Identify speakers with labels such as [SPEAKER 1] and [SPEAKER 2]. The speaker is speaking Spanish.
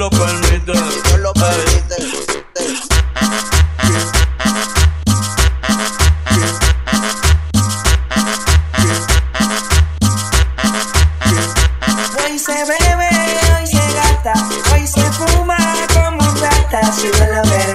[SPEAKER 1] lo permite. Dios lo permite.
[SPEAKER 2] Hoy se bebe, hoy se gasta, hoy se fuma como plata, si no lo ves.